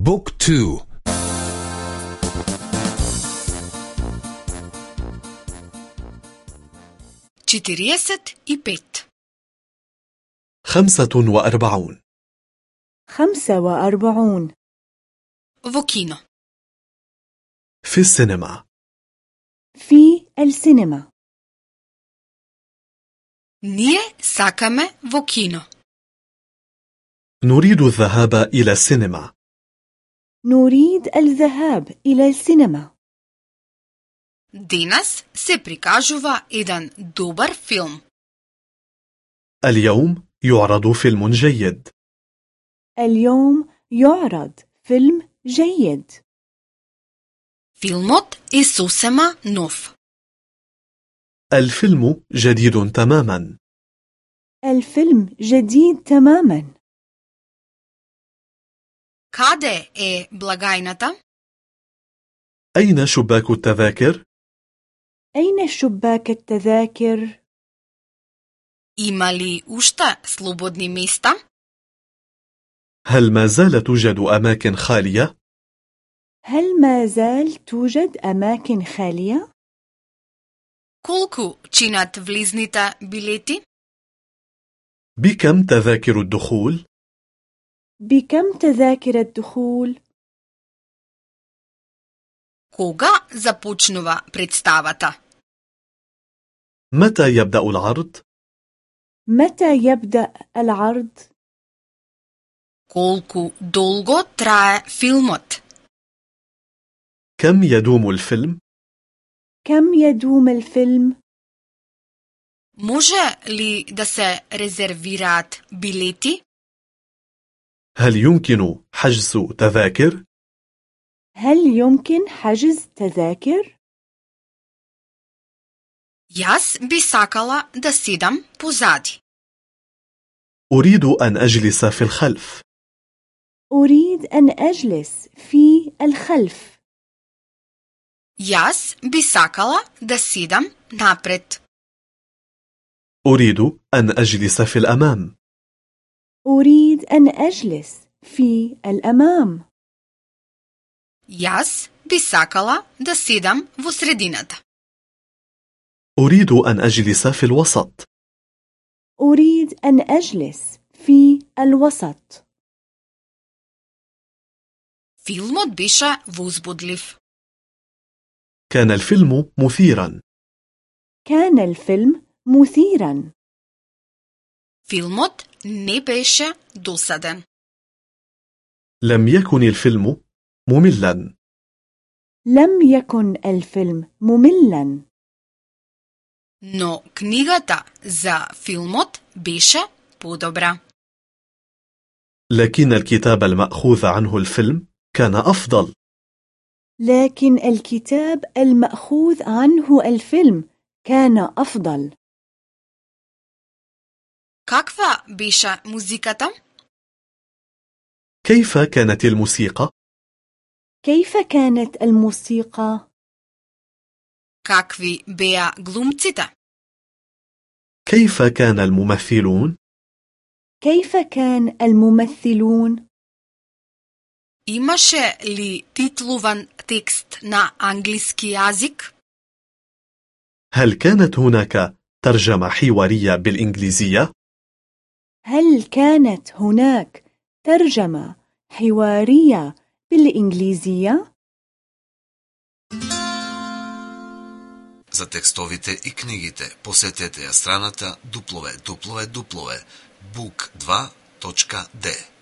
بوك تو четириесет и пет خمسة وأربعون خمسة وأربعون во кино في السينما في السينما ние сакаме во кино نريد الذهاب إلى السينما نريد الذهاب إلى السينما денес се прикажува еден добар филм اليوم يعرض فيلم جيد اليوم يعرض فيلم جيد филмот е сосема нов الفيلم جديد تماما الفيلم جديد تماما каде е благајната أين شباك التذاكر؟ أين شباك التذاكر؟ има ли уште слободни места هل ما زال توجد أماكن خالية؟ هل ما زال توجد أماكن خالية؟ колку чинат влизните билети بكم تذاكر الدخول؟ بكم تذاكر الدخول؟ кога започнува представата متى يبدأ العرض؟ متى يبدأ العرض؟ колку долго трае филмот كم يدوم الفيلم؟ كم يدوم الفيلم؟ може ли да се резервираат билети هل يمكن حجز تذاكر؟ هل يمكن حجز تذاكر؟ Јас би сакала да седам позади. أريد أن أجلس في الخلف أريد أن أجلس في الخلف Јас би сакала да седам напред. أريد أن أجلس في الأمام أريد أن أجلس في الأمام Јас би сакала да седам во средината. أريد أن أجلس في الوسط أريد أن أجلس في الوسط Филмот беше возбудлив. كان الفيلم مثيرا كان الفيلم مثيرا Филмот не беше досаден. لم يكن الفيلم مملا لم يكن الفيلم مملا Но книгата за филмот беше подобра. لكن الكتاب المأخوذ عنه الفيلم كان أفضل لكن الكتاب المأخوذ عنه الفيلم كان أفضل Каква беше музиката? كيف كانت الموسيقى؟ كيف كانت الموسيقى؟ Какви беа глумците? كيف كان الممثلون؟ كيف كان الممثلون؟ Имаше ли титлуван текст на англиски јазик? هل كانت هناك ترجمة حوارية بالإنجليزية؟ هل كانت هناك ترجمة حوارية بالإنجليزية؟ За текстовите и книгите посетете ја страната www.book2.de